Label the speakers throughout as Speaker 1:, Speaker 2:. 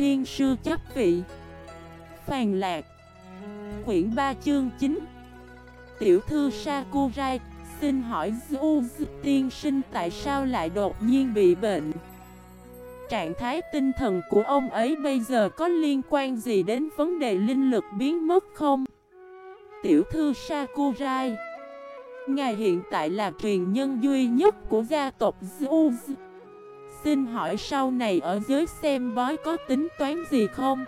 Speaker 1: thiên sư chấp vị. Phàn lạc. Quyển 3 chương 9 Tiểu thư Sakurai, Xin hỏi Du tiên sinh tại sao lại đột nhiên bị bệnh? Trạng thái tinh thần của ông ấy bây giờ có liên quan gì đến vấn đề linh lực biến mất không? Tiểu thư Sakurai, Ngài hiện tại là truyền nhân duy nhất của gia tộc Zuz Xin hỏi sau này ở dưới xem bói có tính toán gì không?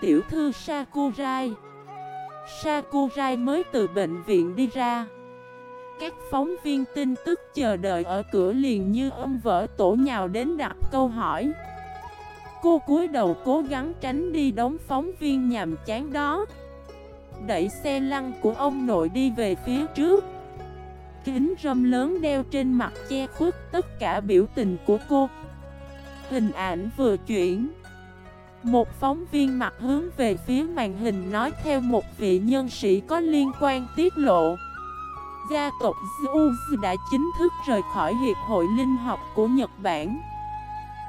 Speaker 1: Tiểu thư Sakurai. Sakurai mới từ bệnh viện đi ra. Các phóng viên tin tức chờ đợi ở cửa liền như ông vỡ tổ nhào đến đặt câu hỏi. Cô cúi đầu cố gắng tránh đi đống phóng viên nhàm chán đó. Đẩy xe lăn của ông nội đi về phía trước. Kính râm lớn đeo trên mặt che khuất tất cả biểu tình của cô. Hình ảnh vừa chuyển. Một phóng viên mặt hướng về phía màn hình nói theo một vị nhân sĩ có liên quan tiết lộ. Gia tộc Zeus đã chính thức rời khỏi Hiệp hội Linh học của Nhật Bản.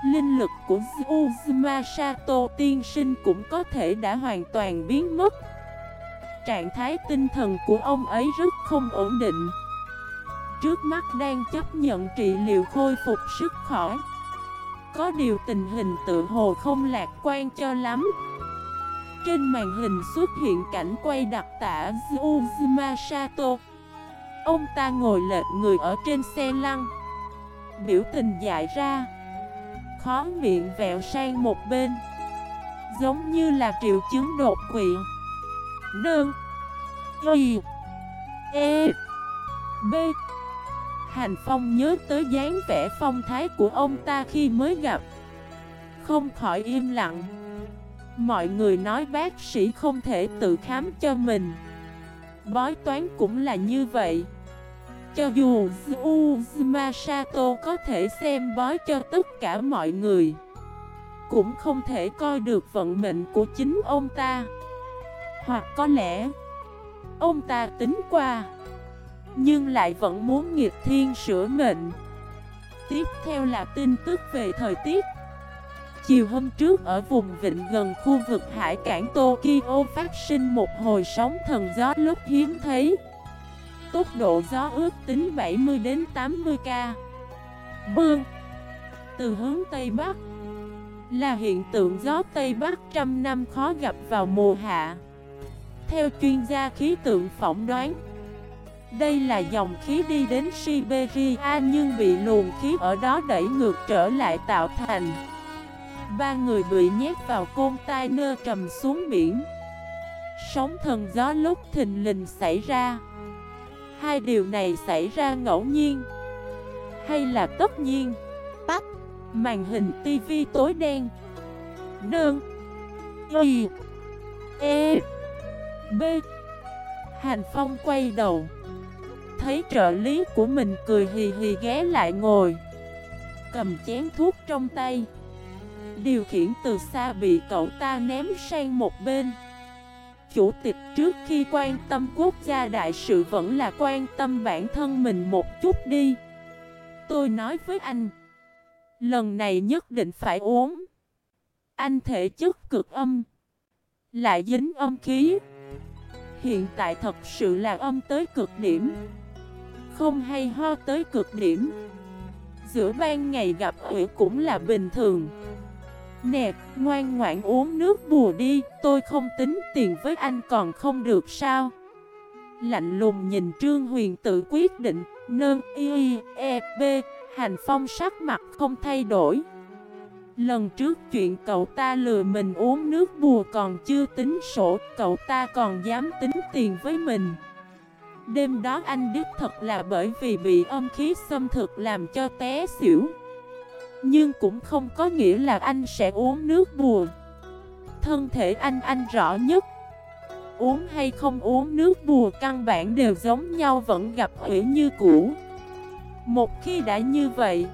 Speaker 1: Linh lực của Zeus Masato tiên sinh cũng có thể đã hoàn toàn biến mất. Trạng thái tinh thần của ông ấy rất không ổn định. Trước mắt đang chấp nhận trị liệu khôi phục sức khỏi Có điều tình hình tự hồ không lạc quan cho lắm. Trên màn hình xuất hiện cảnh quay đặc tả Uzuma Sato Ông ta ngồi lệch người ở trên xe lăn. Biểu tình dại ra. Khó miệng vẹo sang một bên. Giống như là triệu chứng đột quỵ. Nương. Y. E. B. Hành Phong nhớ tới dáng vẻ phong thái của ông ta khi mới gặp. Không khỏi im lặng. Mọi người nói bác sĩ không thể tự khám cho mình. Bói toán cũng là như vậy. Cho dù Uzuma Sato có thể xem bói cho tất cả mọi người, Cũng không thể coi được vận mệnh của chính ông ta. Hoặc có lẽ, Ông ta tính qua. Nhưng lại vẫn muốn nghiệp thiên sửa mệnh. Tiếp theo là tin tức về thời tiết. Chiều hôm trước ở vùng vịnh gần khu vực hải cảng Tokyo phát sinh một hồi sóng thần gió lúc hiếm thấy. Tốc độ gió ước tính 70 đến 80 k Bương. Từ hướng Tây Bắc. Là hiện tượng gió Tây Bắc trăm năm khó gặp vào mùa hạ. Theo chuyên gia khí tượng phỏng đoán đây là dòng khí đi đến Siberia nhưng bị luồng khí ở đó đẩy ngược trở lại tạo thành. Ba người bị nhét vào côn tai nơ trầm xuống biển. Sóng thần gió lúc thình lình xảy ra. Hai điều này xảy ra ngẫu nhiên Hay là tất nhiên? Tắt Màn hình tivi tối đen. Nương Y. E. B. Hành Phong quay đầu Thấy trợ lý của mình cười hì hì ghé lại ngồi. Cầm chén thuốc trong tay. Điều khiển từ xa bị cậu ta ném sang một bên. Chủ tịch trước khi quan tâm quốc gia đại sự vẫn là quan tâm bản thân mình một chút đi. Tôi nói với anh, Lần này nhất định phải uống. Anh thể chất cực âm, Lại dính âm khí. Hiện tại thật sự là âm tới cực điểm. Không hay ho tới cực điểm. Giữa ban ngày gặp ủy cũng là bình thường. Nè, ngoan ngoãn uống nước bùa đi, tôi không tính tiền với anh còn không được sao? Lạnh lùng nhìn Trương Huyền tự quyết định, nơn y e b, hành phong sắc mặt không thay đổi. Lần trước chuyện cậu ta lừa mình uống nước bùa còn chưa tính sổ, cậu ta còn dám tính tiền với mình. Đêm đó anh đích thật là bởi vì bị âm khí xâm thực làm cho té xỉu. Nhưng cũng không có nghĩa là anh sẽ uống nước bùa. Thân thể anh anh rõ nhất. Uống hay không uống nước bùa căn bản đều giống nhau vẫn gặp hủy như cũ. Một khi đã như vậy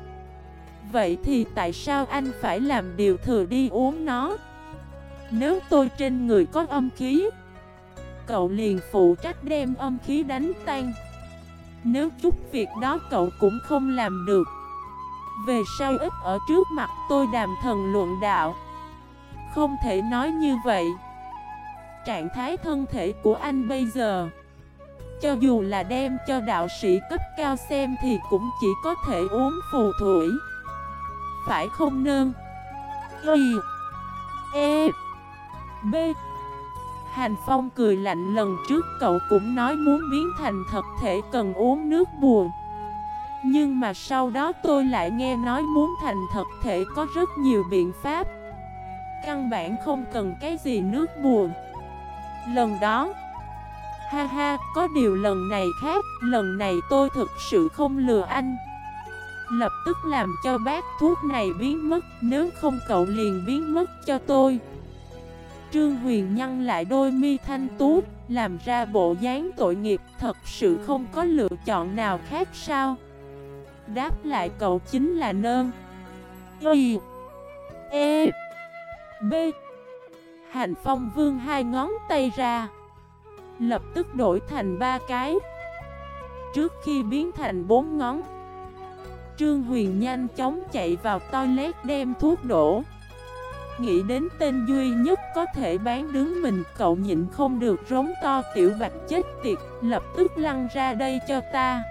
Speaker 1: Vậy thì tại sao anh phải làm điều thừa đi uống nó? Nếu tôi trên người có âm khí Cậu liền phụ trách đem âm khí đánh tan. Nếu chút việc đó cậu cũng không làm được. Về sau ít ở trước mặt tôi đàm thần luận đạo. Không thể nói như vậy. Trạng thái thân thể của anh bây giờ, Cho dù là đem cho đạo sĩ cấp cao xem thì cũng chỉ có thể uống phù thủy. Phải không nương? Y E B Hành Phong cười lạnh lần trước cậu cũng nói muốn biến thành thật thể cần uống nước buồn. Nhưng mà sau đó tôi lại nghe nói muốn thành thật thể có rất nhiều biện pháp. Căn bản không cần cái gì nước buồn. Lần đó Ha ha, có điều lần này khác Lần này tôi thực sự không lừa anh. Lập tức làm cho bác thuốc này biến mất Nếu không cậu liền biến mất cho tôi. Trương Huyền nhăn lại đôi mi thanh tú, Làm ra bộ dáng tội nghiệp, Thật sự không có lựa chọn nào khác sao? Đáp lại cậu chính là nơn Y E B. Hành phong vương hai ngón tay ra, Lập tức đổi thành ba cái. Trước khi biến thành bốn ngón, Trương Huyền nhanh chóng chạy vào toilet đem thuốc đổ. Nghĩ đến tên duy nhất có thể bán đứng mình, Cậu nhịn không được rống to, tiểu bạch chết tiệt, Lập tức lăn ra đây cho ta.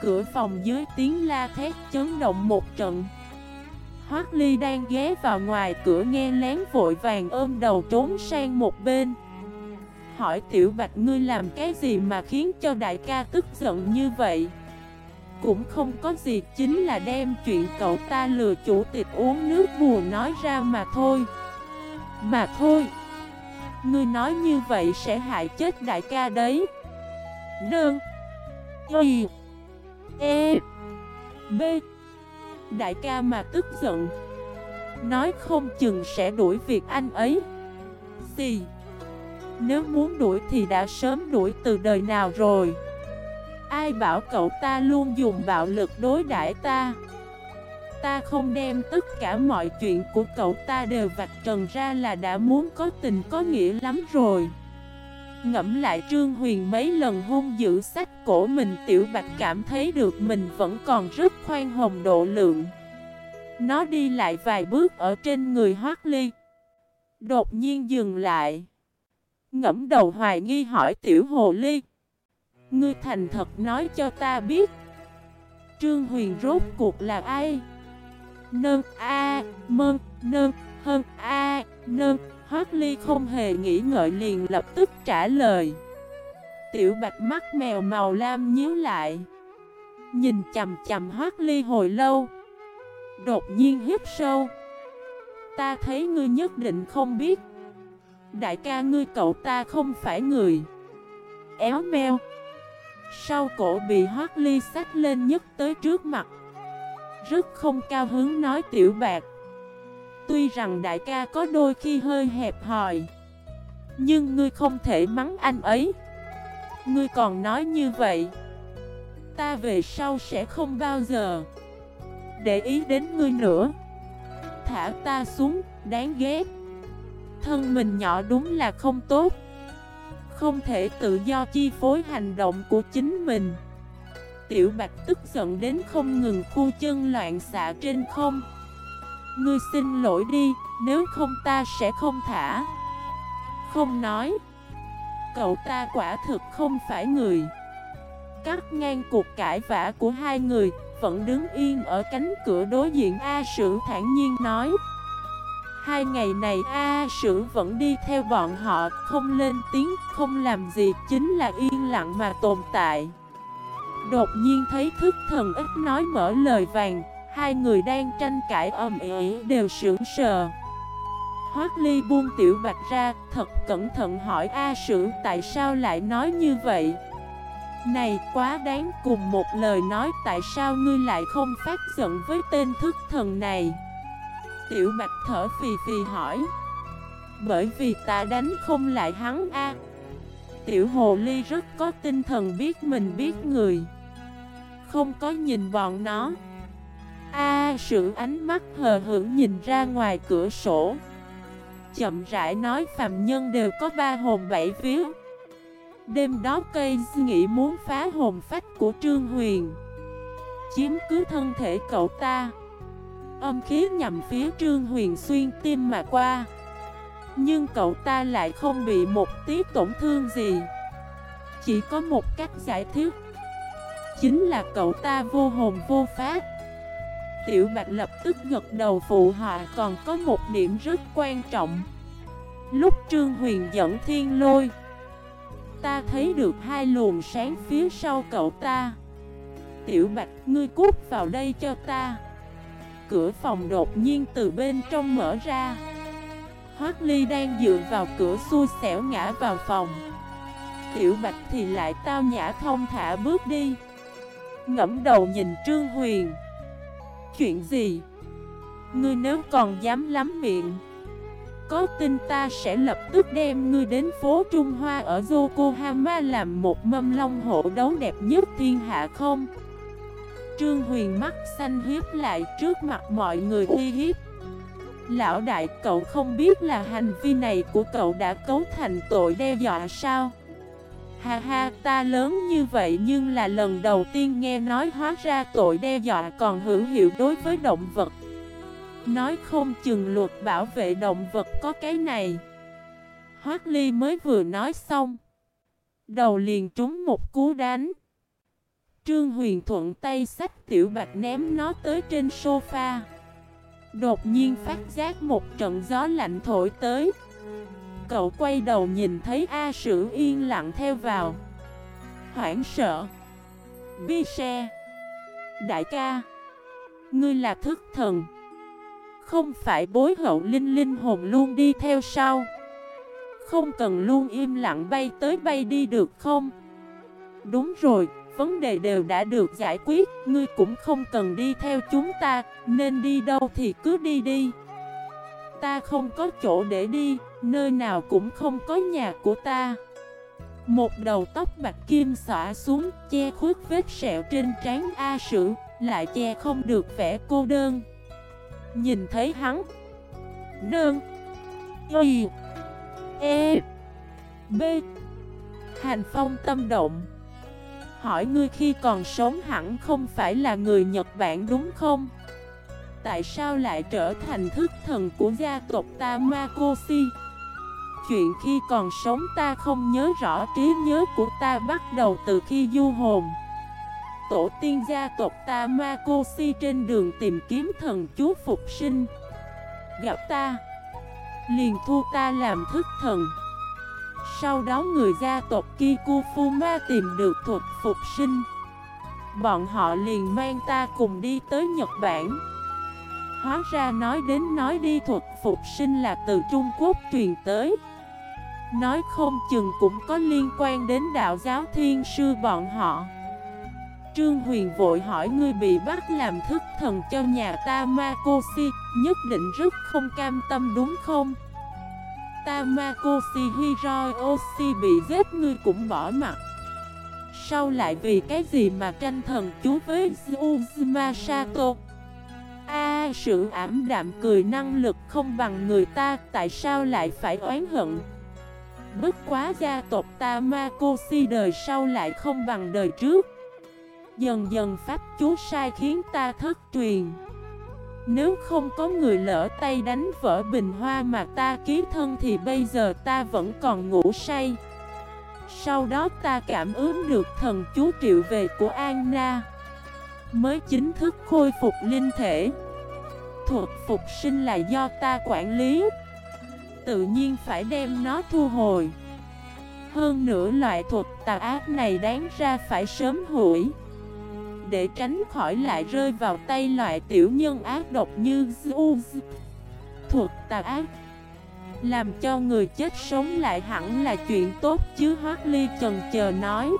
Speaker 1: Cửa phòng dưới tiếng la thét chấn động một trận. Hoác Ly đang ghé vào ngoài cửa nghe lén vội vàng ôm đầu trốn sang một bên. Hỏi tiểu bạch, ngươi làm cái gì mà khiến cho đại ca tức giận như vậy? Cũng không có gì, Chính là đem chuyện cậu ta lừa chủ tịch uống nước bùa nói ra mà thôi. Mà thôi, Ngươi nói như vậy sẽ hại chết đại ca đấy. Đơn, Y E B. Đại ca mà tức giận, Nói không chừng sẽ đuổi việc anh ấy. Xì, Nếu muốn đuổi thì đã sớm đuổi từ đời nào rồi. Ai bảo cậu ta luôn dùng bạo lực đối đãi ta? Ta không đem tất cả mọi chuyện của cậu ta đều vạch trần ra là đã muốn có tình có nghĩa lắm rồi. Ngẫm lại Trương Huyền mấy lần hung giữ sách cổ mình, Tiểu Bạch cảm thấy được mình vẫn còn rất khoan hồng độ lượng. Nó đi lại vài bước ở trên người Hoác Ly Đột nhiên dừng lại. Ngẫm đầu hoài nghi hỏi Tiểu Hồ Ly Ngươi thành thật nói cho ta biết. Trương Huyền rốt cuộc là ai? Nơn A, mơn, nơn, hơn A, nơn Hoác Ly không hề nghĩ ngợi liền lập tức trả lời. Tiểu bạch mắt mèo màu lam nhíu lại. Nhìn chầm chầm Hoác Ly hồi lâu. Đột nhiên hít sâu. Ta thấy ngươi nhất định không biết. Đại ca ngươi cậu ta không phải người. Éo meo sau cổ bị hoác ly sách lên nhất tới trước mặt. Rất không cao hứng nói tiểu bạc. Tuy rằng đại ca có đôi khi hơi hẹp hòi Nhưng ngươi không thể mắng anh ấy. Ngươi còn nói như vậy Ta về sau sẽ không bao giờ Để ý đến ngươi nữa. Thả ta xuống, đáng ghét. Thân mình nhỏ đúng là không tốt không thể tự do chi phối hành động của chính mình. Tiểu Bạch tức giận đến không ngừng khu chân loạn xạ trên không. Ngươi xin lỗi đi, nếu không ta sẽ không thả. Không nói. Cậu ta quả thực không phải người. Cắt ngang cuộc cãi vã của hai người Vẫn đứng yên ở cánh cửa đối diện A Sử thản nhiên nói. Hai ngày này A Sử vẫn đi theo bọn họ, không lên tiếng, không làm gì, chính là yên lặng mà tồn tại. Đột nhiên thấy thức thần ít nói mở lời vàng, hai người đang tranh cãi ầm ĩ đều sững sờ. Hoác Ly buông tiểu bạch ra, thật cẩn thận hỏi A Sử tại sao lại nói như vậy. Này quá đáng cùng một lời nói tại sao ngươi lại không phát giận với tên thức thần này. Tiểu Bạch thở phì phì hỏi. Bởi vì ta đánh không lại hắn a. Tiểu Hồ Ly rất có tinh thần biết mình biết người. Không có nhìn bọn nó. A à, sự ánh mắt hờ hững nhìn ra ngoài cửa sổ. Chậm rãi nói phàm nhân đều có ba hồn bảy vía. Đêm đó cây nghĩ muốn phá hồn phách của Trương Huyền. Chiếm cứ thân thể cậu ta. Âm khí nhằm phía Trương Huyền xuyên tim mà qua. Nhưng cậu ta lại không bị một tí tổn thương gì. Chỉ có một cách giải thích. Chính là cậu ta vô hồn vô phát Tiểu Bạch lập tức gật đầu phụ họa còn có một điểm rất quan trọng. Lúc Trương Huyền dẫn thiên lôi Ta thấy được hai luồng sáng phía sau cậu ta. Tiểu Bạch, ngươi cút vào đây cho ta. Cửa phòng đột nhiên từ bên trong mở ra Hoác Ly đang dựa vào cửa xui xẻo ngã vào phòng Tiểu Bạch thì lại tao nhã thông thả bước đi Ngẫm đầu nhìn Trương Huyền Chuyện gì? Ngươi nếu còn dám lắm miệng, Có tin ta sẽ lập tức đem ngươi đến phố Trung Hoa ở Yokohama làm một mâm long hộ đấu đẹp nhất thiên hạ không? Trương Huyền mắt xanh hiếp lại trước mặt mọi người uy hiếp. Lão đại, cậu không biết là hành vi này của cậu đã cấu thành tội đe dọa sao? Ha ha, ta lớn như vậy nhưng là lần đầu tiên nghe nói hóa ra tội đe dọa còn hữu hiệu đối với động vật. Nói không chừng luật bảo vệ động vật có cái này. Hoác Ly mới vừa nói xong, Đầu liền trúng một cú đánh. Trương Huyền thuận tay sách tiểu bạch ném nó tới trên sofa. Đột nhiên phát giác một trận gió lạnh thổi tới. Cậu quay đầu nhìn thấy A Sử yên lặng theo vào. Hoảng sợ. Bi xe. Đại ca. Ngươi là thức thần. Không phải bối hậu linh linh hồn luôn đi theo sau Không cần luôn im lặng bay tới bay đi được không? Đúng rồi. Vấn đề đều đã được giải quyết, Ngươi cũng không cần đi theo chúng ta, Nên đi đâu thì cứ đi đi. Ta không có chỗ để đi, Nơi nào cũng không có nhà của ta. Một đầu tóc bạc kim xõa xuống, Che khuất vết sẹo trên trán A Sử, Lại che không được vẻ cô đơn. Nhìn thấy hắn, Nương, Y E B, Hành phong tâm động. Hỏi ngươi khi còn sống hẳn không phải là người Nhật Bản đúng không? Tại sao lại trở thành thức thần của gia tộc Tamakoshi? Chuyện khi còn sống ta không nhớ rõ trí nhớ của ta bắt đầu từ khi du hồn Tổ tiên gia tộc Tamakoshi trên đường tìm kiếm thần chú phục sinh Gặp ta, Liền thu ta làm thức thần sau đó người gia tộc Kikufuma tìm được thuật phục sinh. Bọn họ liền mang ta cùng đi tới Nhật Bản. Hóa ra nói đến nói đi thuật phục sinh là từ Trung Quốc truyền tới. Nói không chừng cũng có liên quan đến đạo giáo thiên sư bọn họ. Trương Huyền vội hỏi ngươi bị bắt làm thức thần cho nhà ta Makoshi, Nhất định rất không cam tâm đúng không? Tamakoshi Hiroyoshi bị giết, ngươi cũng bỏ mặt. Sao lại vì cái gì mà tranh thần chú với Uzuma Sato? A, sự ảm đạm cười năng lực không bằng người ta, Tại sao lại phải oán hận? Bất quá gia tộc Tamakoshi đời sau lại không bằng đời trước. Dần dần pháp chú sai khiến ta thất truyền nếu không có người lỡ tay đánh vỡ bình hoa mà ta ký thân thì bây giờ ta vẫn còn ngủ say. Sau đó ta cảm ứng được thần chú triệu về của Anna Mới chính thức khôi phục linh thể. Thuật phục sinh là do ta quản lý. Tự nhiên phải đem nó thu hồi. Hơn nữa loại thuật tà ác này đáng ra phải sớm hủy để tránh khỏi lại rơi vào tay loại tiểu nhân ác độc như Zeus. Thuật tà ác. Làm cho người chết sống lại hẳn là chuyện tốt chứ Hoác Ly trần chờ nói.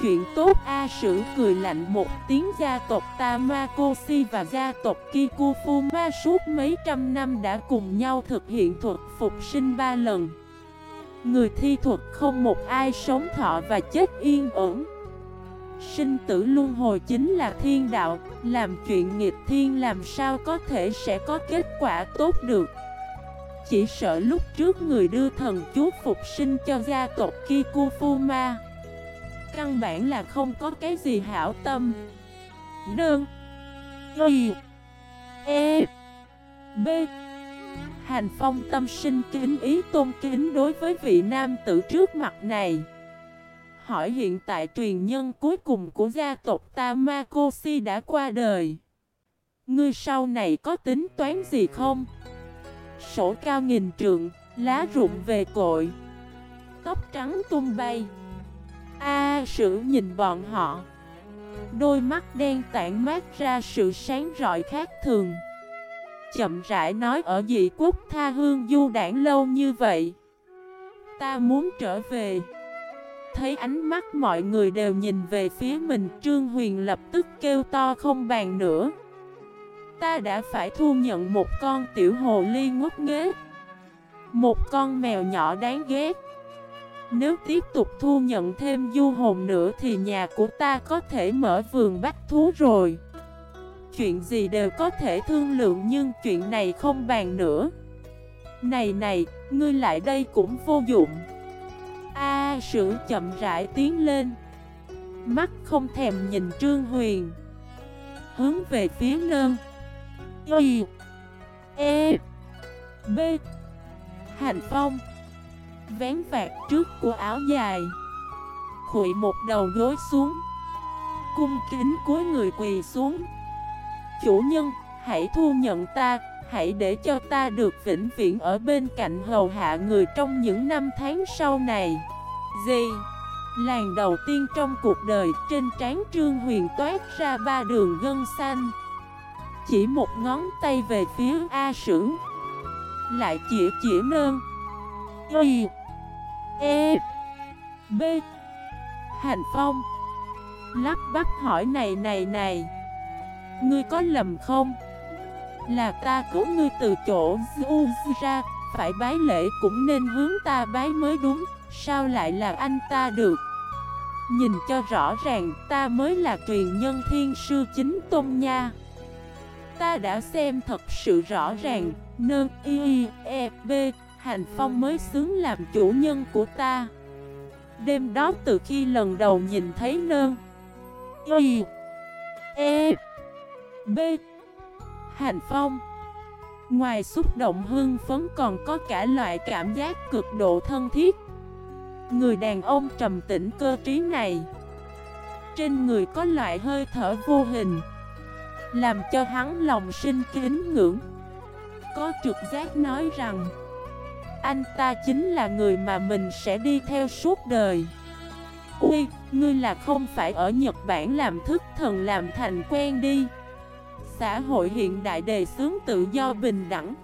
Speaker 1: Chuyện tốt, A Sử cười lạnh một tiếng, gia tộc Tamakoshi và gia tộc Kikufuma suốt mấy trăm năm đã cùng nhau thực hiện thuật phục sinh ba lần. Người thi thuật không một ai sống thọ và chết yên ổn. Sinh tử luân hồi chính là thiên đạo, Làm chuyện nghịch thiên làm sao có thể sẽ có kết quả tốt được? Chỉ sợ lúc trước người đưa thần chú phục sinh cho gia tộc Kikufuma Căn bản là không có cái gì hảo tâm. Đơn Y. E. B. Hành Phong tâm sinh kính ý tôn kính đối với vị nam tử trước mặt này. Hỏi hiện tại truyền nhân cuối cùng của gia tộc Tamakoshi đã qua đời. Ngươi sau này có tính toán gì không? Sổ cao nghìn trượng, lá rụng về cội. Tóc trắng tung bay. A à, sử nhìn bọn họ. Đôi mắt đen tản mát ra sự sáng rọi khác thường chậm rãi nói ở dị quốc tha hương du đảng lâu như vậy Ta muốn trở về Thấy ánh mắt mọi người đều nhìn về phía mình Trương Huyền lập tức kêu to không bàn nữa. Ta đã phải thu nhận một con tiểu hồ ly ngốc nghế Một con mèo nhỏ đáng ghét. Nếu tiếp tục thu nhận thêm du hồn nữa Thì nhà của ta có thể mở vườn bách thú rồi. Chuyện gì đều có thể thương lượng nhưng chuyện này không bàn nữa. Này này, ngươi lại đây cũng vô dụng. A à, sử chậm rãi tiến lên. Mắt không thèm nhìn Trương Huyền. Hướng về phía nơn Y E B. Hành phong. Vén vạt trước của áo dài. Khụy một đầu gối xuống. Cung kính cuối người quỳ xuống. Chủ nhân, hãy thu nhận ta, hãy để cho ta được vĩnh viễn ở bên cạnh hầu hạ người trong những năm tháng sau này. Gì? Làng đầu tiên trong cuộc đời trên trán Trương Huyền toát ra ba đường gân xanh. Chỉ một ngón tay về phía A Sử. Lại chỉ chỉ nơn. Y. E. B. Hành Phong. Lắp bắp hỏi này này này. Ngươi có lầm không? Là ta cứu ngươi từ chỗ Du ra Phải bái lễ cũng nên hướng ta bái mới đúng Sao lại là anh ta được? Nhìn cho rõ ràng, ta mới là truyền nhân thiên sư chính tôn nha Ta đã xem thật sự rõ ràng Nơ y e b, Hành phong mới xứng làm chủ nhân của ta Đêm đó từ khi lần đầu nhìn thấy nơn Y E B. Hành Phong. Ngoài xúc động hưng phấn còn có cả loại cảm giác cực độ thân thiết. Người đàn ông trầm tĩnh cơ trí này. Trên người có loại hơi thở vô hình. Làm cho hắn lòng sinh kính ngưỡng. Có trực giác nói rằng Anh ta chính là người mà mình sẽ đi theo suốt đời. Ui, ngươi là không phải ở Nhật Bản làm thức thần làm thành quen đi xã hội hiện đại đề xướng tự do bình đẳng.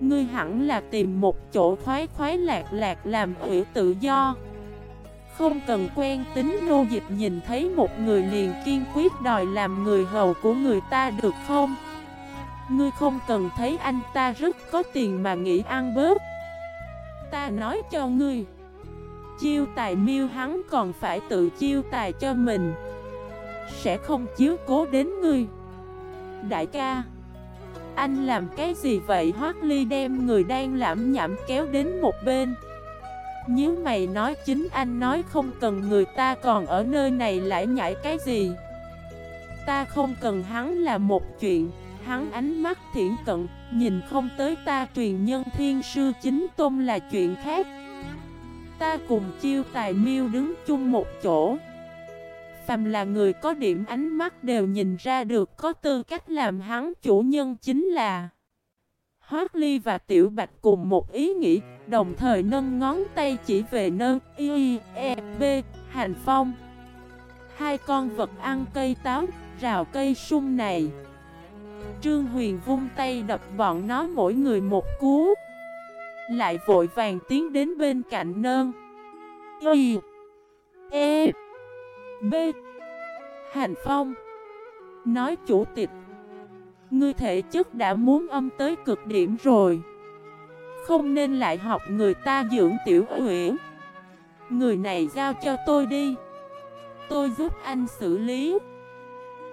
Speaker 1: Ngươi hẳn là tìm một chỗ khoái khoái lạc lạc làm ủy tự do. Không cần quen tính nô dịch nhìn thấy một người liền kiên quyết đòi làm người hầu của người ta được không? Ngươi không cần thấy anh ta rất có tiền mà nghĩ ăn bớt. Ta nói cho ngươi, Chiêu tài miêu hắn còn phải tự chiêu tài cho mình. Sẽ không chiếu cố đến ngươi. Đại ca. Anh làm cái gì vậy? Hoác Ly đem người đang lãm nhảm kéo đến một bên. Nếu mày nói chính anh nói không cần người ta còn ở nơi này lại nhảy cái gì. Ta không cần hắn là một chuyện. Hắn ánh mắt thiển cận, Nhìn không tới ta truyền nhân thiên sư chính tôn là chuyện khác. Ta cùng chiêu tài miêu đứng chung một chỗ phàm là người có điểm ánh mắt đều nhìn ra được có tư cách làm hắn chủ nhân chính là Hoác Ly và Tiểu Bạch cùng một ý nghĩ, đồng thời nâng ngón tay chỉ về nâng y, e, b, hành phong. Hai con vật ăn cây táo, rào cây sung này. Trương Huyền vung tay đập bọn nó mỗi người một cú. Lại vội vàng tiến đến bên cạnh nơn. Y, e, B. B. Hành Phong. Nói chủ tịch. Ngươi thể chất đã muốn âm tới cực điểm rồi. Không nên lại học người ta dưỡng tiểu uyển. Người này giao cho tôi đi. Tôi giúp anh xử lý.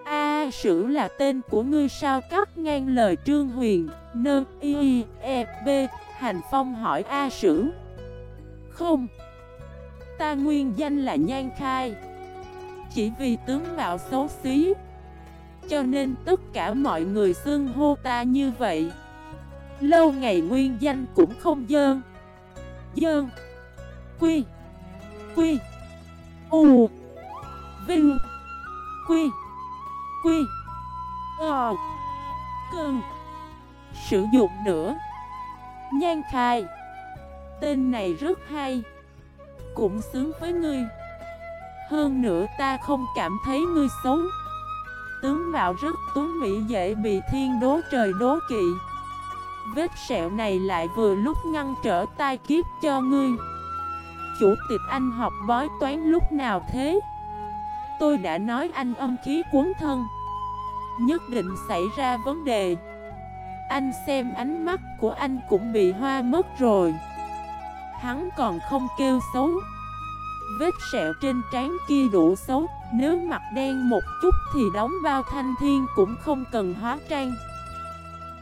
Speaker 1: A, sử là tên của ngươi sao cắt ngang lời Trương Huyền? Nơ y e b. Hành Phong hỏi A sử. Không. Ta nguyên danh là Nhan Khai chỉ vì tướng mạo xấu xí. Cho nên tất cả mọi người xưng hô ta như vậy. Lâu ngày nguyên danh cũng không dơn. Dơn. Quy. Quy. U. Vinh. Quy. Quy. Ờ. Cơn. Sử dụng nữa. Nhan khai. Tên này rất hay. Cũng xứng với ngươi. Hơn nữa ta không cảm thấy ngươi xấu. Tướng mạo rất tuấn mỹ dễ bị thiên đố trời đố kỵ. Vết sẹo này lại vừa lúc ngăn trở tai kiếp cho ngươi. Chủ tịch anh học bói toán lúc nào thế? Tôi đã nói anh âm khí cuốn thân. Nhất định xảy ra vấn đề. Anh xem ánh mắt của anh cũng bị hoa mất rồi. Hắn còn không kêu xấu. Vết sẹo trên trán kia đủ xấu, Nếu mặt đen một chút thì đóng bao thanh thiên cũng không cần hóa trang.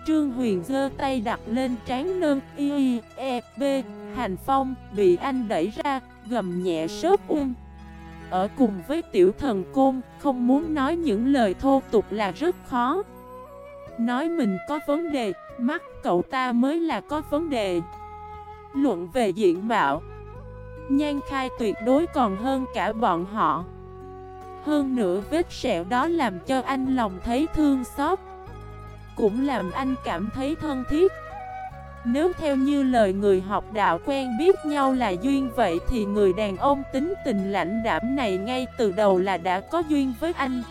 Speaker 1: Trương Huyền giơ tay đặt lên trán nơn, y e b, Hành Phong, bị anh đẩy ra, gầm nhẹ sớp ung Ở cùng với tiểu thần côn, không muốn nói những lời thô tục là rất khó. Nói mình có vấn đề, mắt cậu ta mới là có vấn đề. Luận về diện mạo Nhan khai tuyệt đối còn hơn cả bọn họ. Hơn nữa vết sẹo đó làm cho anh lòng thấy thương xót, Cũng làm anh cảm thấy thân thiết. Nếu theo như lời người học đạo quen biết nhau là duyên vậy Thì người đàn ông tính tình lãnh đảm này ngay từ đầu là đã có duyên với anh.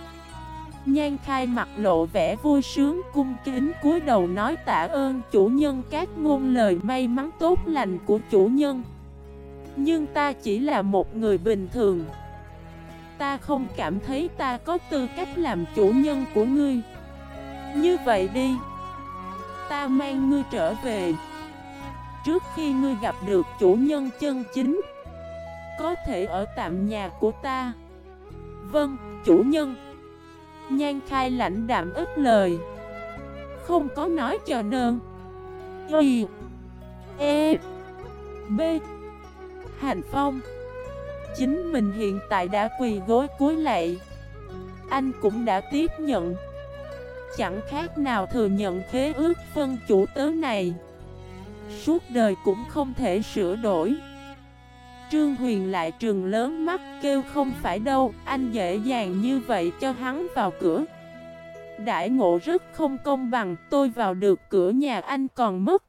Speaker 1: Nhan khai mặt lộ vẻ vui sướng, cung kính cúi đầu nói tạ ơn chủ nhân các ngôn lời may mắn tốt lành của chủ nhân. Nhưng ta chỉ là một người bình thường. Ta không cảm thấy ta có tư cách làm chủ nhân của ngươi. Như vậy đi. Ta mang ngươi trở về. Trước khi ngươi gặp được chủ nhân chân chính Có thể ở tạm nhà của ta. Vâng, chủ nhân. Nhan khai lãnh đạm ít lời. Không có nói cho nơn Y E B Hành Phong. Chính mình hiện tại đã quỳ gối cuối lạy. Anh cũng đã tiếp nhận. Chẳng khác nào thừa nhận khế ước phân chủ tớ này. Suốt đời cũng không thể sửa đổi. Trương Huyền lại trường lớn mắt kêu không phải đâu, anh dễ dàng như vậy cho hắn vào cửa. Đại ngộ rất không công bằng, tôi vào được cửa nhà anh còn mất.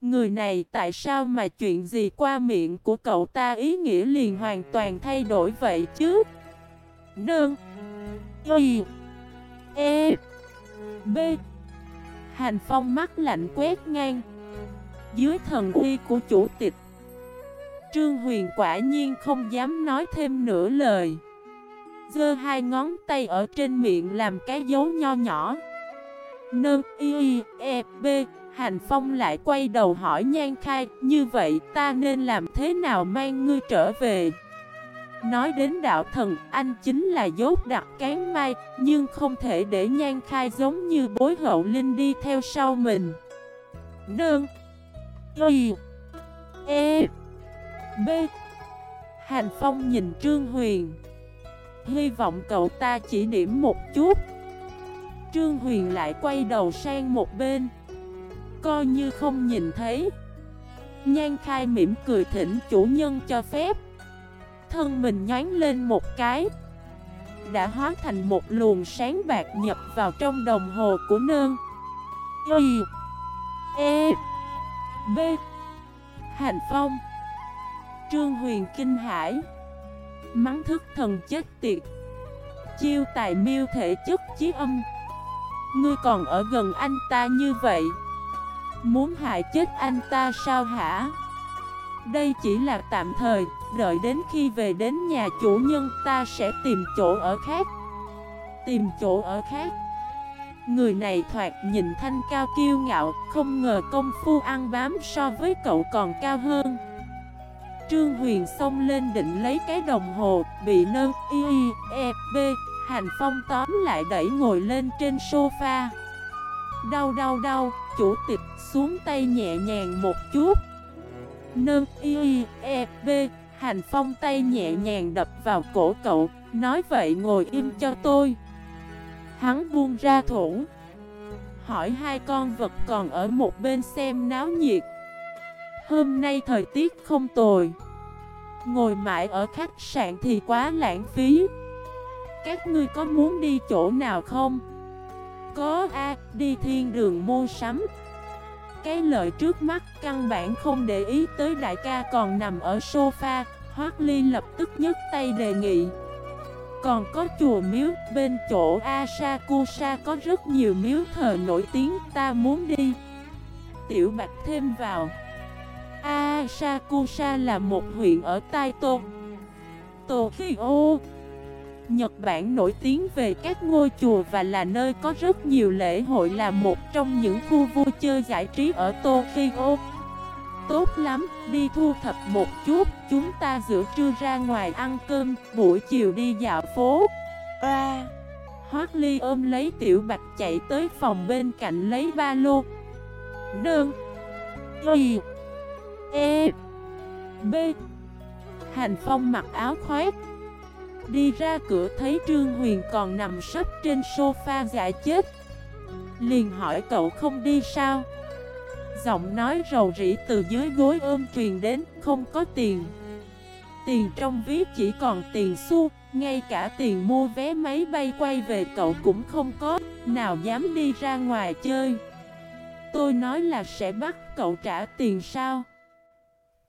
Speaker 1: Người này tại sao mà chuyện gì qua miệng của cậu ta ý nghĩa liền hoàn toàn thay đổi vậy chứ? Nương. Y. E. B. Hành phong mắt lạnh quét ngang. Dưới thần uy của chủ tịch Trương Huyền quả nhiên không dám nói thêm nửa lời. Giơ hai ngón tay ở trên miệng làm cái dấu nho nhỏ. Nương, y. E. B. Hành Phong lại quay đầu hỏi Nhan Khai, Như vậy, ta nên làm thế nào mang ngươi trở về? Nói đến đạo thần, anh chính là dốt đặt cán mai, Nhưng không thể để Nhan Khai giống như bối hậu linh đi theo sau mình. Nương, Y E B. Hành Phong nhìn Trương Huyền. Hy vọng cậu ta chỉ điểm một chút. Trương Huyền lại quay đầu sang một bên. Coi như không nhìn thấy. Nhan khai mỉm cười thỉnh chủ nhân cho phép. Thân mình nhánh lên một cái. Đã hóa thành một luồng sáng bạc nhập vào trong đồng hồ của nương. Y E B. Hành Phong. Trương Huyền kinh hải Mắng thức thần chết tiệt. Chiêu tài miêu thể chất chí âm. Ngươi còn ở gần anh ta như vậy. Muốn hại chết anh ta sao hả? Đây chỉ là tạm thời, Đợi đến khi về đến nhà chủ nhân ta sẽ tìm chỗ ở khác. Tìm chỗ ở khác. Người này thoạt nhìn thanh cao kiêu ngạo, Không ngờ công phu ăn bám so với cậu còn cao hơn. Trương Huyền xông lên định lấy cái đồng hồ, Bị nơ y e b Hành phong tóm lại đẩy ngồi lên trên sofa. Đau đau đau. Chủ tịch, xuống tay nhẹ nhàng một chút. Nơ y e b Hành phong tay nhẹ nhàng đập vào cổ cậu. Nói vậy ngồi im cho tôi. Hắn buông ra thủ. Hỏi hai con vật còn ở một bên xem náo nhiệt. Hôm nay thời tiết không tồi. Ngồi mãi ở khách sạn thì quá lãng phí. Các ngươi có muốn đi chỗ nào không? Có a, đi thiên đường mua sắm. Cái lợi trước mắt căn bản không để ý tới đại ca còn nằm ở sofa, Hoác Ly lập tức nhấc tay đề nghị. Còn có chùa miếu, bên chỗ Asakusa có rất nhiều miếu thờ nổi tiếng, ta muốn đi. Tiểu Bạch thêm vào. Asakusa là một huyện ở Taito Tokyo. Nhật Bản nổi tiếng về các ngôi chùa và là nơi có rất nhiều lễ hội là một trong những khu vui chơi giải trí ở Tokyo. Tốt lắm, đi thu thập một chút, chúng ta giữa trưa ra ngoài ăn cơm, buổi chiều đi dạo phố. A à. Hoác Ly ôm lấy Tiểu Bạch chạy tới phòng bên cạnh lấy ba lô. Đơn Y. E. B. Hành Phong mặc áo khoét Đi ra cửa thấy Trương Huyền còn nằm sấp trên sofa giả chết. Liền hỏi cậu không đi sao? Giọng nói rầu rĩ từ dưới gối ôm truyền đến Không có tiền. Tiền trong ví chỉ còn tiền xu Ngay cả tiền mua vé máy bay quay về cậu cũng không có Nào dám đi ra ngoài chơi. Tôi nói là sẽ bắt cậu trả tiền sao?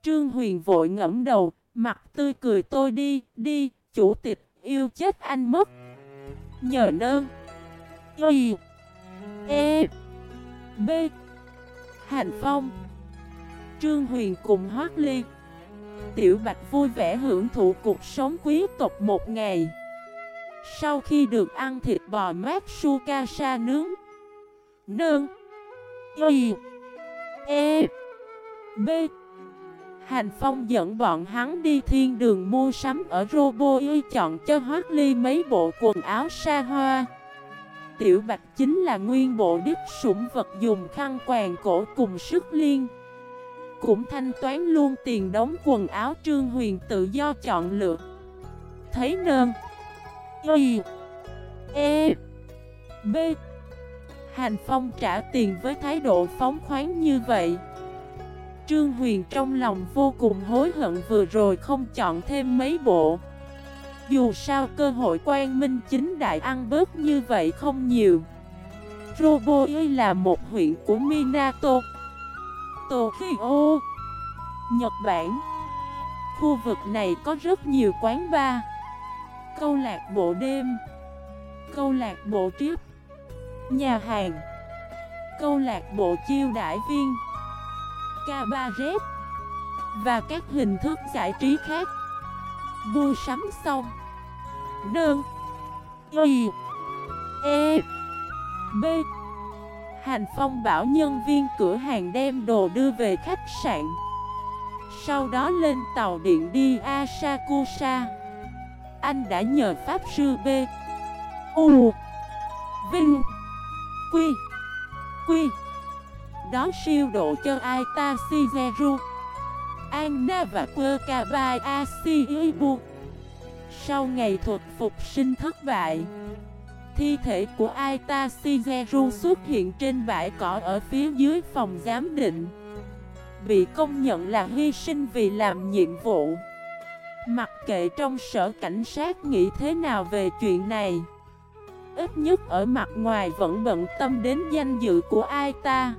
Speaker 1: Trương Huyền vội ngẫm đầu Mặt tươi cười tôi đi, đi Chủ tịch yêu chết anh mất. Nhờ nơn Y. E. B. Hành Phong. Trương Huyền cùng Hoác Ly. Tiểu Bạch vui vẻ hưởng thụ cuộc sống quý tộc một ngày. Sau khi được ăn thịt bò mát sa nướng. Nương Y. E. B. Hành Phong dẫn bọn hắn đi thiên đường mua sắm ở Robo chọn cho Hoác Ly mấy bộ quần áo xa hoa. Tiểu Bạch chính là nguyên bộ đích sủng vật dùng khăn quàng cổ cùng sức liên. Cũng thanh toán luôn tiền đóng quần áo Trương Huyền tự do chọn lựa. Thấy nơn Y. E. B. Hành Phong trả tiền với thái độ phóng khoáng như vậy. Trương Huyền trong lòng vô cùng hối hận vừa rồi không chọn thêm mấy bộ. Dù sao cơ hội quan minh chính đại ăn bớt như vậy không nhiều. Roboi là một huyện của Minato. Tokyo, Nhật Bản. Khu vực này có rất nhiều quán bar. Câu lạc bộ đêm. Câu lạc bộ trip. Nhà hàng. Câu lạc bộ chiêu đãi viên cabaret và các hình thức giải trí khác. Mua sắm xong. Đơn Y. E. B. Hành Phong bảo nhân viên cửa hàng đem đồ đưa về khách sạn. Sau đó lên tàu điện đi Asakusa. Anh đã nhờ Pháp Sư B. U. Vinh. Quy. Quy đó siêu độ cho Aita Shigeru. Anna và Kukabai Ashiibu Sau ngày thuật phục sinh thất bại, Thi thể của Aita Shigeru xuất hiện trên bãi cỏ ở phía dưới phòng giám định. Bị công nhận là hy sinh vì làm nhiệm vụ. Mặc kệ trong sở cảnh sát nghĩ thế nào về chuyện này, Ít nhất ở mặt ngoài vẫn bận tâm đến danh dự của Aita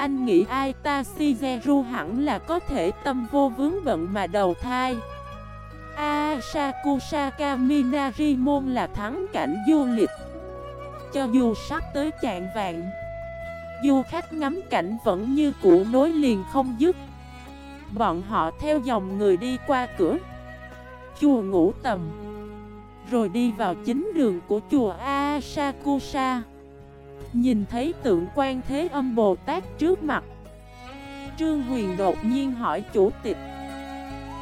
Speaker 1: anh nghĩ ai ta Shigeru hẳn là có thể tâm vô vướng bận mà đầu thai. Asakusaka Minarimon là thắng cảnh du lịch. Cho dù sắp tới chạng vạn, Du khách ngắm cảnh vẫn như cũ nối liền không dứt. Bọn họ theo dòng người đi qua cửa, Chùa ngủ tầm, Rồi đi vào chính đường của chùa Asakusa Nhìn thấy tượng quan thế âm Bồ Tát trước mặt. Trương Huyền đột nhiên hỏi chủ tịch.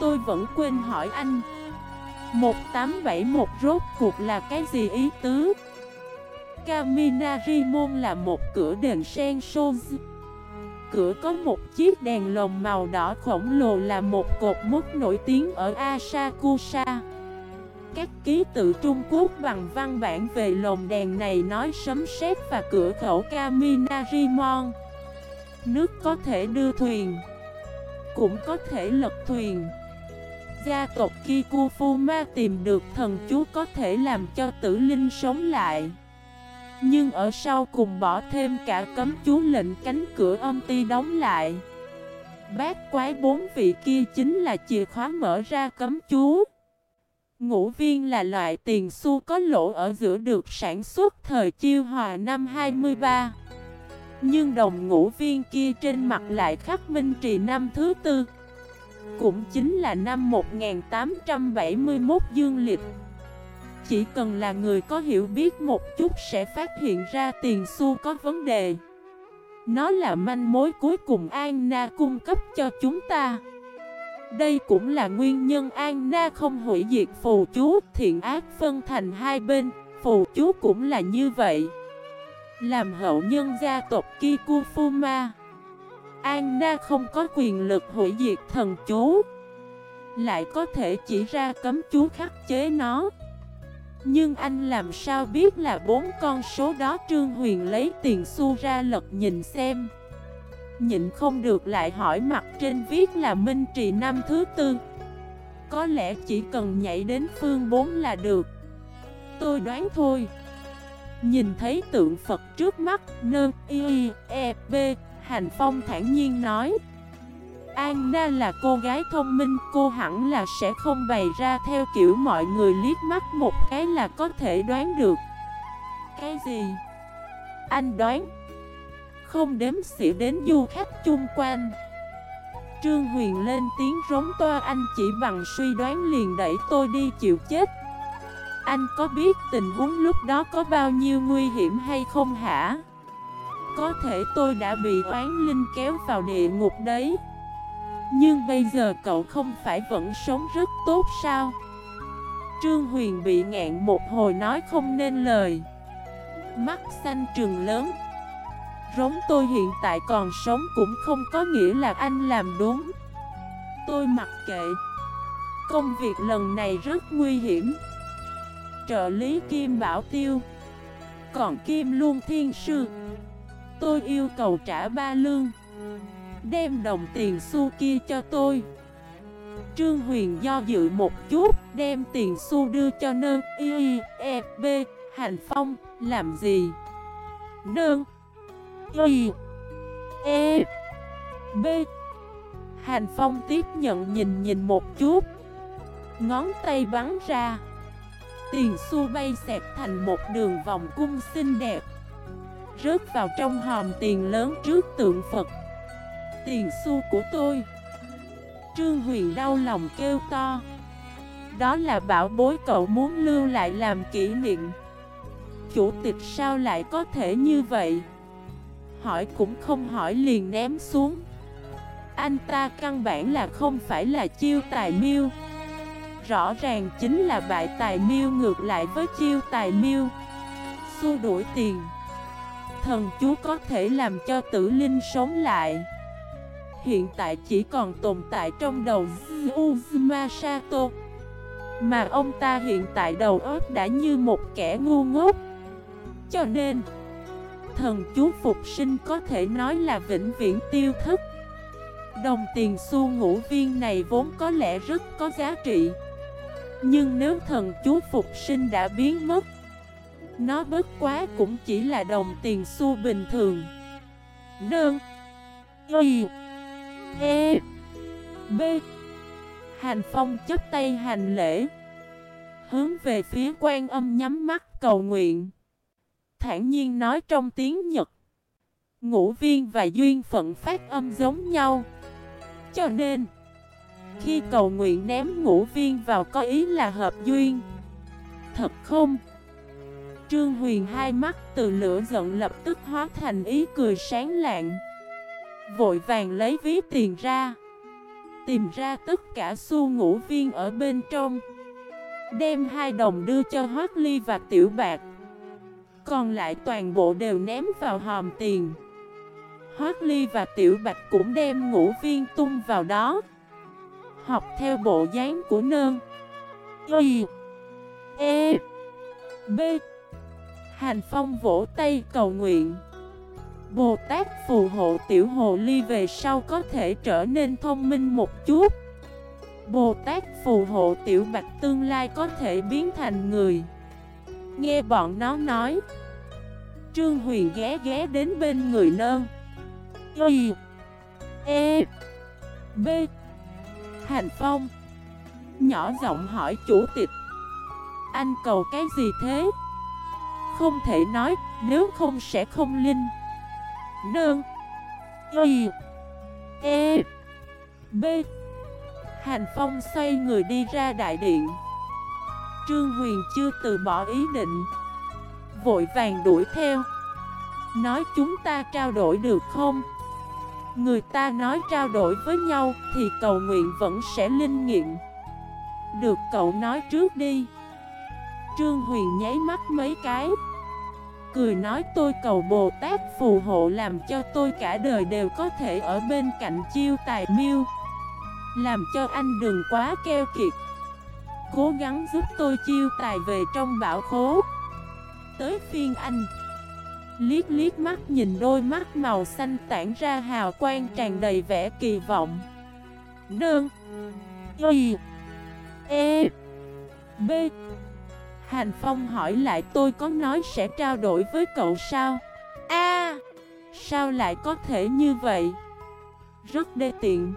Speaker 1: Tôi vẫn quên hỏi anh. 1871 rốt cuộc là cái gì ý tứ? Kaminarimon là một cửa đền sen Shoz Cửa có một chiếc đèn lồng màu đỏ khổng lồ là một cột mốc nổi tiếng ở Asakusa. Các ký tự Trung Quốc bằng văn bản về lồng đèn này nói sấm sét và cửa khẩu Kaminarimon Nước có thể đưa thuyền, Cũng có thể lật thuyền. Gia tộc Kikufuma tìm được thần chú có thể làm cho tử linh sống lại. Nhưng ở sau cùng bỏ thêm cả cấm chú lệnh cánh cửa âm ti đóng lại. Bát quái bốn vị kia chính là chìa khóa mở ra cấm chú. Ngũ viên là loại tiền xu có lỗ ở giữa được sản xuất thời chiêu hòa năm 23 Nhưng đồng ngũ viên kia trên mặt lại khắc minh trì năm thứ tư, Cũng chính là năm 1871 dương lịch. Chỉ cần là người có hiểu biết một chút sẽ phát hiện ra tiền xu có vấn đề. Nó là manh mối cuối cùng Anna cung cấp cho chúng ta đây cũng là nguyên nhân An Na không hủy diệt phù chú thiện ác phân thành hai bên, phù chú cũng là như vậy. Làm hậu nhân gia tộc Kikufuma. An Na không có quyền lực hủy diệt thần chú. Lại có thể chỉ ra cấm chú khắc chế nó. Nhưng anh làm sao biết là bốn con số đó Trương Huyền lấy tiền xu ra lật nhìn xem. Nhịn không được lại hỏi mặt trên viết là Minh Trì năm thứ tư. Có lẽ chỉ cần nhảy đến phương 4 là được. Tôi đoán thôi. Nhìn thấy tượng Phật trước mắt Nơ y e b, Hành Phong thản nhiên nói. Anna là cô gái thông minh, Cô hẳn là sẽ không bày ra theo kiểu mọi người liếc mắt một cái là có thể đoán được. Cái gì? Anh đoán không đếm xỉa đến du khách chung quanh Trương Huyền lên tiếng rống toa, anh chỉ bằng suy đoán liền đẩy tôi đi chịu chết Anh có biết tình huống lúc đó có bao nhiêu nguy hiểm hay không hả? Có thể tôi đã bị oán linh kéo vào địa ngục đấy Nhưng bây giờ cậu không phải vẫn sống rất tốt sao? Trương Huyền bị ngẹn một hồi nói không nên lời Mắt xanh trừng lớn Rống tôi hiện tại còn sống cũng không có nghĩa là anh làm đúng. Tôi mặc kệ. Công việc lần này rất nguy hiểm. Trợ lý Kim Bảo Tiêu. Còn Kim Luân Thiên Sư. Tôi yêu cầu trả ba lương. Đem đồng tiền xu kia cho tôi. Trương Huyền do dự một chút Đem tiền xu đưa cho nơ Y, E, B. Hành Phong Làm gì? Nương Y E. B. Hành Phong tiếp nhận nhìn nhìn một chút. Ngón tay bắn ra. Tiền xu bay xẹp thành một đường vòng cung xinh đẹp. Rớt vào trong hòm tiền lớn trước tượng Phật. Tiền xu của tôi. Trương Huyền đau lòng kêu to. Đó là bảo bối cậu muốn lưu lại làm kỷ niệm. Chủ tịch sao lại có thể như vậy? Hỏi cũng không hỏi liền ném xuống. Anh ta căn bản là không phải là chiêu tài miêu. Rõ ràng chính là bại tài miêu ngược lại với chiêu tài miêu. Xua đuổi tiền. Thần chú có thể làm cho tử linh sống lại. Hiện tại chỉ còn tồn tại trong đầu Uzuma Sato Mà ông ta hiện tại đầu óc đã như một kẻ ngu ngốc. Cho nên thần chú phục sinh có thể nói là vĩnh viễn tiêu thức Đồng tiền xu ngũ viên này vốn có lẽ rất có giá trị. Nhưng nếu thần chú phục sinh đã biến mất, Nó bất quá cũng chỉ là đồng tiền xu bình thường. Đơn, Y E B. Hành Phong chấp tay hành lễ, Hướng về phía quan âm nhắm mắt cầu nguyện thản nhiên nói trong tiếng Nhật. Ngũ viên và duyên phận phát âm giống nhau. Cho nên, khi cầu nguyện ném ngũ viên vào có ý là hợp duyên. Thật không? Trương Huyền hai mắt từ lửa giận lập tức hóa thành ý cười sáng lạng. Vội vàng lấy ví tiền ra. Tìm ra tất cả xu ngũ viên ở bên trong. Đem hai đồng đưa cho Hoác Ly và Tiểu Bạc. Còn lại toàn bộ đều ném vào hòm tiền. Hoác Ly và Tiểu Bạch cũng đem ngũ viên tung vào đó. Học theo bộ dáng của nơn. Y E B. Hành Phong vỗ tay cầu nguyện. Bồ Tát phù hộ tiểu hồ ly về sau có thể trở nên thông minh một chút. Bồ Tát phù hộ tiểu bạch tương lai có thể biến thành người. Nghe bọn nó nói Trương Huyền ghé ghé đến bên người nơn Y E B, Hành Phong. Nhỏ giọng hỏi chủ tịch. Anh cầu cái gì thế? Không thể nói, Nếu không sẽ không linh. Nương. Y E B. Hành Phong xoay người đi ra đại điện. Trương Huyền chưa từ bỏ ý định. Vội vàng đuổi theo. Nói chúng ta trao đổi được không? Người ta nói trao đổi với nhau Thì cầu nguyện vẫn sẽ linh nghiệm. Được cậu nói trước đi. Trương Huyền nháy mắt mấy cái. Cười nói tôi cầu Bồ Tát phù hộ làm cho tôi cả đời đều có thể ở bên cạnh chiêu tài miêu. Làm cho anh đừng quá keo kiệt. Cố gắng giúp tôi chiêu tài về trong bão khố. Tới phiên anh. Liếc liếc mắt nhìn đôi mắt màu xanh tản ra hào quang tràn đầy vẻ kỳ vọng. Đơn Y. E. B. Hành Phong hỏi lại, tôi có nói sẽ trao đổi với cậu sao? A, Sao lại có thể như vậy? Rất đê tiện.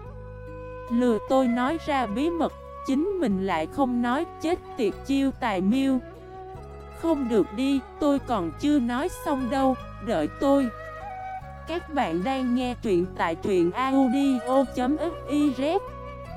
Speaker 1: Lừa tôi nói ra bí mật, Chính mình lại không nói, chết tiệt chiêu tài miêu. Không được đi, Tôi còn chưa nói xong đâu, Đợi tôi. Các bạn đang nghe truyện tại truyện audio.fif